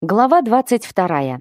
Глава 22.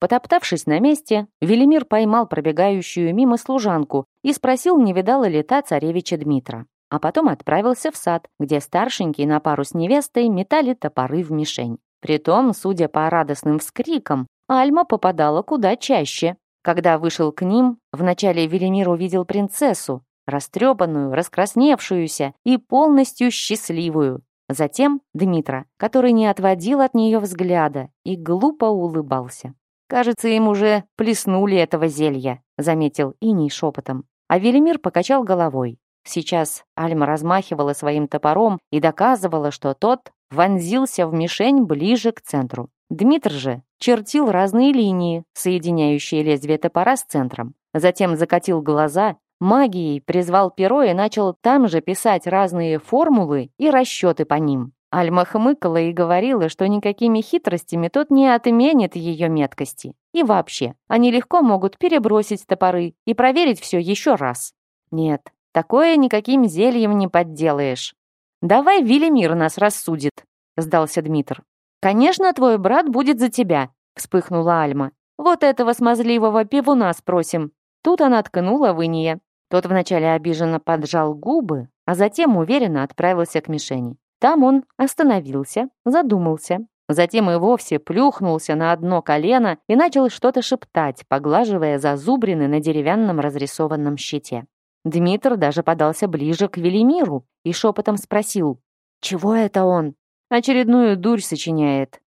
Потоптавшись на месте, Велимир поймал пробегающую мимо служанку и спросил, не видала ли та царевича Дмитра. А потом отправился в сад, где старшенький на пару с невестой метали топоры в мишень. Притом, судя по радостным вскрикам, Альма попадала куда чаще. Когда вышел к ним, вначале Велимир увидел принцессу, растрепанную, раскрасневшуюся и полностью счастливую. Затем Дмитра, который не отводил от нее взгляда и глупо улыбался. «Кажется, им уже плеснули этого зелья», — заметил Иний шепотом. А Велимир покачал головой. Сейчас Альма размахивала своим топором и доказывала, что тот вонзился в мишень ближе к центру. Дмитр же чертил разные линии, соединяющие лезвие топора с центром. Затем закатил глаза Магией призвал перо и начал там же писать разные формулы и расчеты по ним. Альма хмыкала и говорила, что никакими хитростями тот не отменит ее меткости. И вообще, они легко могут перебросить топоры и проверить все еще раз. Нет, такое никаким зельем не подделаешь. «Давай Велимир нас рассудит», — сдался Дмитр. «Конечно, твой брат будет за тебя», — вспыхнула Альма. «Вот этого смазливого пивуна спросим». Тут она ткнула в инье. Тот вначале обиженно поджал губы, а затем уверенно отправился к мишени. Там он остановился, задумался, затем и вовсе плюхнулся на одно колено и начал что-то шептать, поглаживая зазубрины на деревянном разрисованном щите. Дмитр даже подался ближе к Велимиру и шепотом спросил, «Чего это он?» «Очередную дурь сочиняет».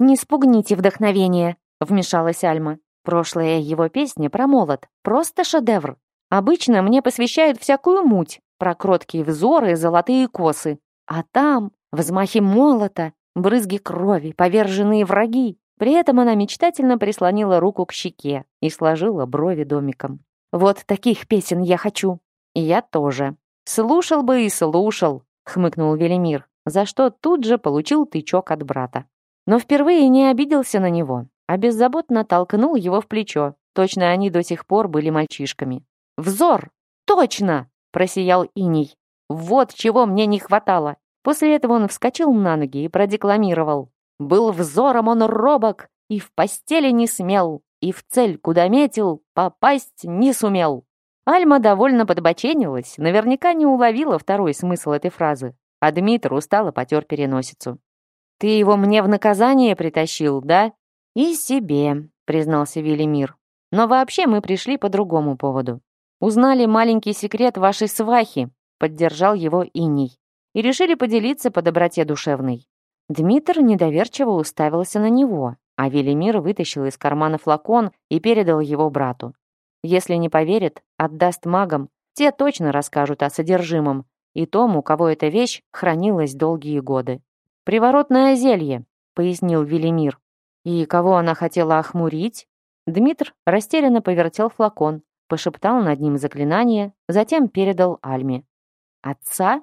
«Не спугните вдохновение», — вмешалась Альма. Прошлая его песня про молот. Просто шедевр. Обычно мне посвящают всякую муть про кроткие взоры и золотые косы. А там взмахи молота, брызги крови, поверженные враги. При этом она мечтательно прислонила руку к щеке и сложила брови домиком. «Вот таких песен я хочу!» «И я тоже!» «Слушал бы и слушал!» — хмыкнул Велимир, за что тут же получил тычок от брата. Но впервые не обиделся на него, а беззаботно толкнул его в плечо. Точно они до сих пор были мальчишками. Взор! Точно!» — просиял Иний. «Вот чего мне не хватало!» После этого он вскочил на ноги и продекламировал. «Был взором он робок, и в постели не смел, и в цель, куда метил, попасть не сумел». Альма довольно подбоченилась, наверняка не уловила второй смысл этой фразы. А Дмитр устало потер переносицу. «Ты его мне в наказание притащил, да?» «И себе», — признался Велимир. «Но вообще мы пришли по другому поводу. Узнали маленький секрет вашей свахи, поддержал его Иний, и решили поделиться по доброте душевной. Дмитр недоверчиво уставился на него, а Велимир вытащил из кармана флакон и передал его брату. Если не поверит, отдаст магам, те точно расскажут о содержимом и том, у кого эта вещь хранилась долгие годы. «Приворотное зелье», — пояснил Велимир. «И кого она хотела охмурить?» Дмитр растерянно повертел флакон, пошептал над ним заклинание, затем передал Альме. «Отца?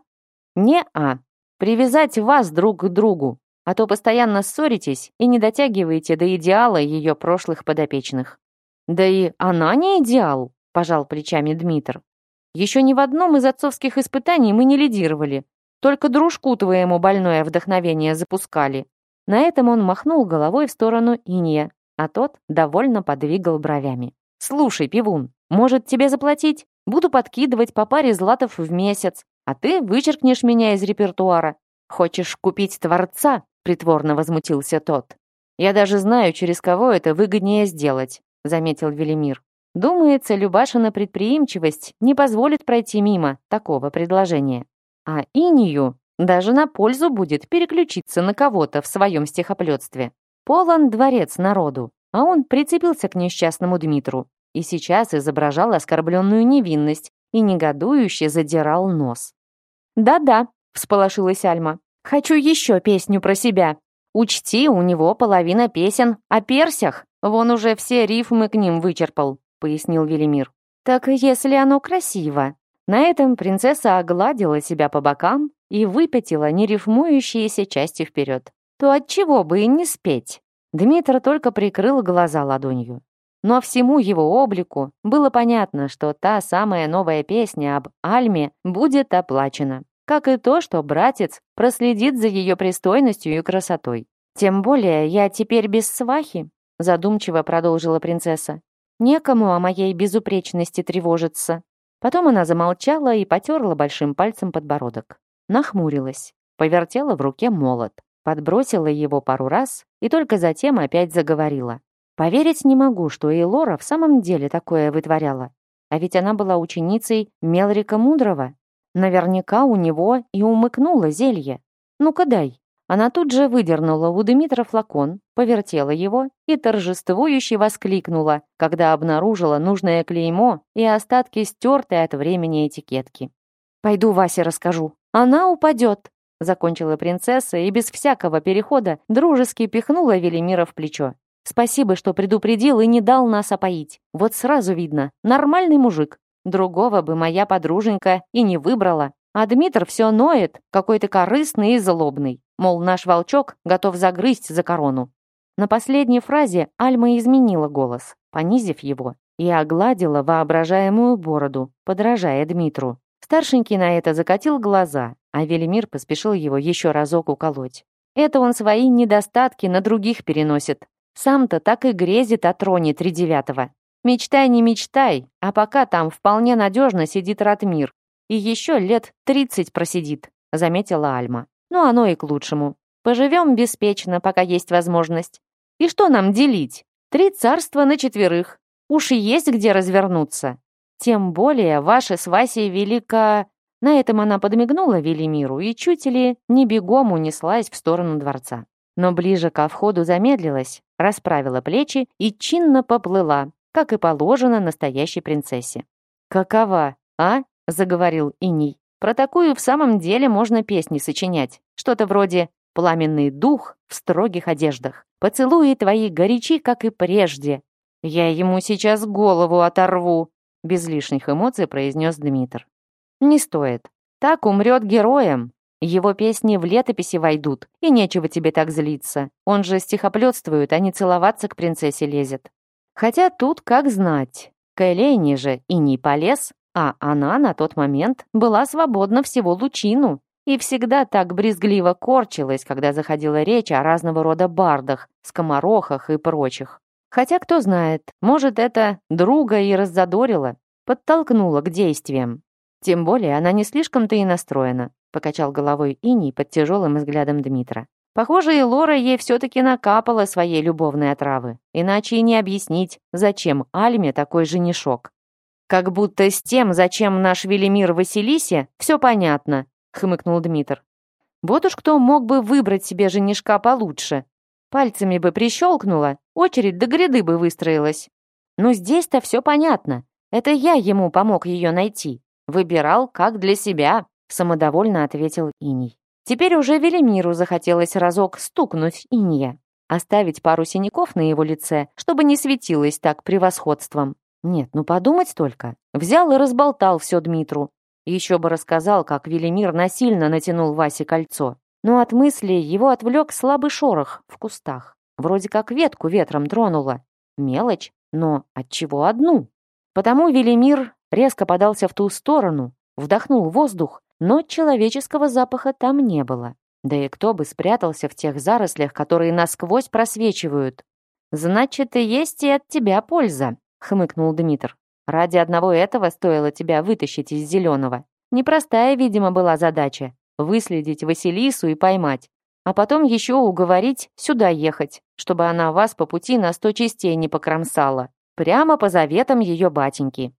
Не-а. Привязать вас друг к другу, а то постоянно ссоритесь и не дотягиваете до идеала ее прошлых подопечных». «Да и она не идеал», — пожал плечами Дмитр. «Еще ни в одном из отцовских испытаний мы не лидировали, только дружку твоему больное вдохновение запускали». На этом он махнул головой в сторону Инья, а тот довольно подвигал бровями. «Слушай, пивун, может, тебе заплатить? Буду подкидывать по паре златов в месяц, а ты вычеркнешь меня из репертуара. Хочешь купить творца?» — притворно возмутился тот. «Я даже знаю, через кого это выгоднее сделать», — заметил Велимир. Думается, Любашина предприимчивость не позволит пройти мимо такого предложения. А Инию даже на пользу будет переключиться на кого-то в своем стихоплетстве. Полон дворец народу, а он прицепился к несчастному Дмитру и сейчас изображал оскорбленную невинность и негодующе задирал нос. «Да-да», — всполошилась Альма, — «хочу еще песню про себя. Учти, у него половина песен о персях, вон уже все рифмы к ним вычерпал», — пояснил Велимир. «Так если оно красиво». На этом принцесса огладила себя по бокам и выпятила нерифмующиеся части вперед. «То отчего бы и не спеть?» Дмитр только прикрыл глаза ладонью. Но всему его облику было понятно, что та самая новая песня об Альме будет оплачена. Как и то, что братец проследит за ее пристойностью и красотой. «Тем более я теперь без свахи», — задумчиво продолжила принцесса. «Некому о моей безупречности тревожиться». Потом она замолчала и потерла большим пальцем подбородок. Нахмурилась, повертела в руке молот, подбросила его пару раз и только затем опять заговорила. Поверить не могу, что Эйлора в самом деле такое вытворяла. А ведь она была ученицей Мелрика Мудрого. Наверняка у него и умыкнула зелье. Ну-ка дай. Она тут же выдернула у Дмитра флакон, повертела его и торжествующе воскликнула, когда обнаружила нужное клеймо и остатки стертой от времени этикетки. «Пойду Васе расскажу. Она упадет!» Закончила принцесса и без всякого перехода дружески пихнула Велимира в плечо. Спасибо, что предупредил и не дал нас опоить. Вот сразу видно, нормальный мужик. Другого бы моя подруженька и не выбрала. А Дмитр все ноет, какой-то корыстный и злобный. Мол, наш волчок готов загрызть за корону. На последней фразе Альма изменила голос, понизив его, и огладила воображаемую бороду, подражая Дмитру. Старшенький на это закатил глаза, а Велимир поспешил его еще разок уколоть. Это он свои недостатки на других переносит, сам-то так и грезит о троне тридевятого. Мечтай, не мечтай, а пока там вполне надежно сидит Ратмир. И еще лет тридцать просидит, заметила Альма. Ну, оно и к лучшему. Поживем беспечно, пока есть возможность. И что нам делить? Три царства на четверых. Уж и есть где развернуться. Тем более ваше с Васей велика... На этом она подмигнула Велимиру и чуть ли не бегом унеслась в сторону дворца. Но ближе ко входу замедлилась, расправила плечи и чинно поплыла, как и положено настоящей принцессе. «Какова, а?» — заговорил Иний. «Про такую в самом деле можно песни сочинять. Что-то вроде «Пламенный дух в строгих одеждах. Поцелуи твои горячи, как и прежде». «Я ему сейчас голову оторву», — без лишних эмоций произнес Дмитр. «Не стоит. Так умрет героем, его песни в летописи войдут, и нечего тебе так злиться. Он же стихоплетствует, а не целоваться к принцессе лезет. Хотя тут как знать. К Элейне же и не полез, а она на тот момент была свободна всего лучину и всегда так брезгливо корчилась, когда заходила речь о разного рода бардах, скоморохах и прочих. Хотя, кто знает, может, это друга и раззадорило, подтолкнуло к действиям. Тем более она не слишком-то и настроена покачал головой Иней под тяжелым взглядом Дмитра. Похоже, и Лора ей все-таки накапала своей любовной отравы. Иначе и не объяснить, зачем Альме такой женишок. «Как будто с тем, зачем наш Велимир Василисе, все понятно», — хмыкнул Дмитр. «Вот уж кто мог бы выбрать себе женишка получше. Пальцами бы прищелкнула, очередь до гряды бы выстроилась. Но здесь-то все понятно. Это я ему помог ее найти. Выбирал как для себя самодовольно ответил Иний. Теперь уже Велимиру захотелось разок стукнуть Инья, оставить пару синяков на его лице, чтобы не светилось так превосходством. Нет, ну подумать только. Взял и разболтал все Дмитру. Еще бы рассказал, как Велимир насильно натянул Васе кольцо. Но от мысли его отвлек слабый шорох в кустах. Вроде как ветку ветром тронуло. Мелочь, но от чего одну? Потому Велимир резко подался в ту сторону, вдохнул воздух но человеческого запаха там не было. Да и кто бы спрятался в тех зарослях, которые насквозь просвечивают? «Значит, и есть и от тебя польза», — хмыкнул Дмитр. «Ради одного этого стоило тебя вытащить из зеленого. Непростая, видимо, была задача — выследить Василису и поймать. А потом еще уговорить сюда ехать, чтобы она вас по пути на сто частей не покромсала. Прямо по заветам ее батеньки».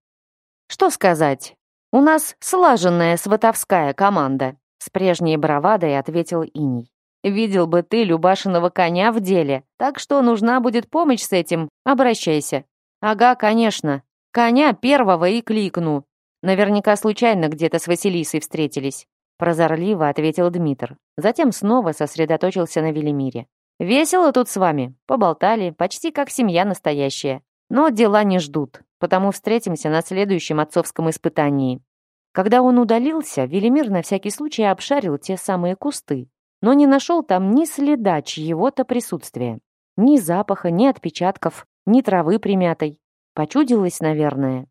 Что сказать, у нас слаженная сватовская команда», — с прежней бравадой ответил Иний. «Видел бы ты Любашиного коня в деле, так что нужна будет помощь с этим, обращайся». «Ага, конечно. Коня первого и кликну. Наверняка случайно где-то с Василисой встретились», — прозорливо ответил Дмитр. Затем снова сосредоточился на Велимире. «Весело тут с вами. Поболтали, почти как семья настоящая. Но дела не ждут потому встретимся на следующем отцовском испытании». Когда он удалился, Велимир на всякий случай обшарил те самые кусты, но не нашел там ни следа чьего-то присутствия. Ни запаха, ни отпечатков, ни травы примятой. Почудилось, наверное.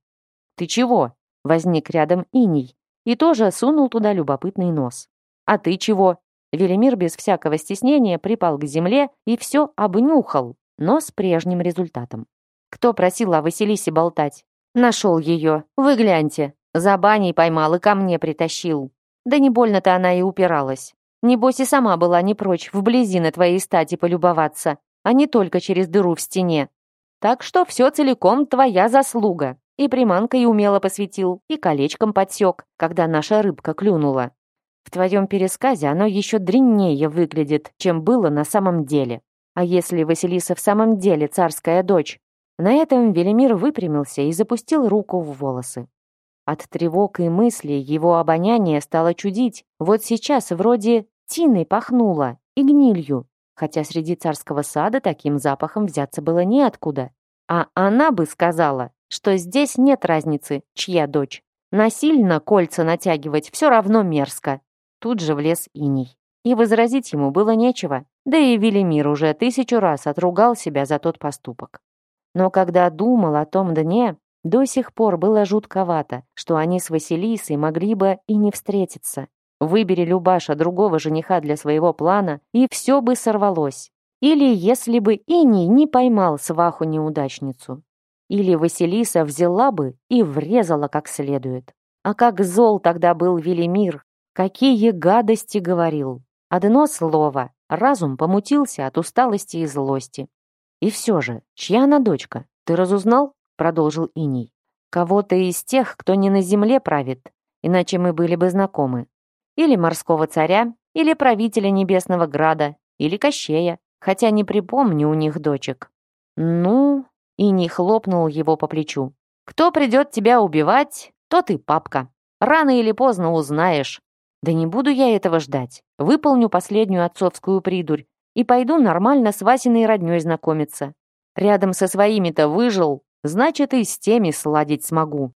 «Ты чего?» — возник рядом иней и тоже сунул туда любопытный нос. «А ты чего?» Велимир без всякого стеснения припал к земле и все обнюхал, но с прежним результатом. Кто просил о Василисе болтать? Нашел ее. Вы гляньте. За баней поймал и ко мне притащил. Да не больно-то она и упиралась. Небось и сама была не прочь вблизи на твоей стати полюбоваться, а не только через дыру в стене. Так что все целиком твоя заслуга. И приманкой умело посветил, и колечком подсек, когда наша рыбка клюнула. В твоем пересказе оно еще дреннее выглядит, чем было на самом деле. А если Василиса в самом деле царская дочь, на этом Велимир выпрямился и запустил руку в волосы. От тревог и мыслей его обоняние стало чудить. Вот сейчас вроде тиной пахнуло и гнилью, хотя среди царского сада таким запахом взяться было неоткуда. А она бы сказала, что здесь нет разницы, чья дочь. Насильно кольца натягивать все равно мерзко. Тут же влез иней. И возразить ему было нечего, да и Велимир уже тысячу раз отругал себя за тот поступок. Но когда думал о том дне, до сих пор было жутковато, что они с Василисой могли бы и не встретиться. Выбери Любаша другого жениха для своего плана, и все бы сорвалось. Или если бы Ини не поймал сваху-неудачницу. Или Василиса взяла бы и врезала как следует. А как зол тогда был Велимир! Какие гадости говорил! Одно слово. Разум помутился от усталости и злости. И все же, чья она дочка? Ты разузнал? Продолжил Иний. Кого-то из тех, кто не на земле правит, иначе мы были бы знакомы. Или морского царя, или правителя небесного града, или Кощея, хотя не припомню у них дочек. Ну, Иний хлопнул его по плечу. Кто придет тебя убивать, тот и папка. Рано или поздно узнаешь. Да не буду я этого ждать. Выполню последнюю отцовскую придурь и пойду нормально с Васиной роднёй знакомиться. Рядом со своими-то выжил, значит, и с теми сладить смогу.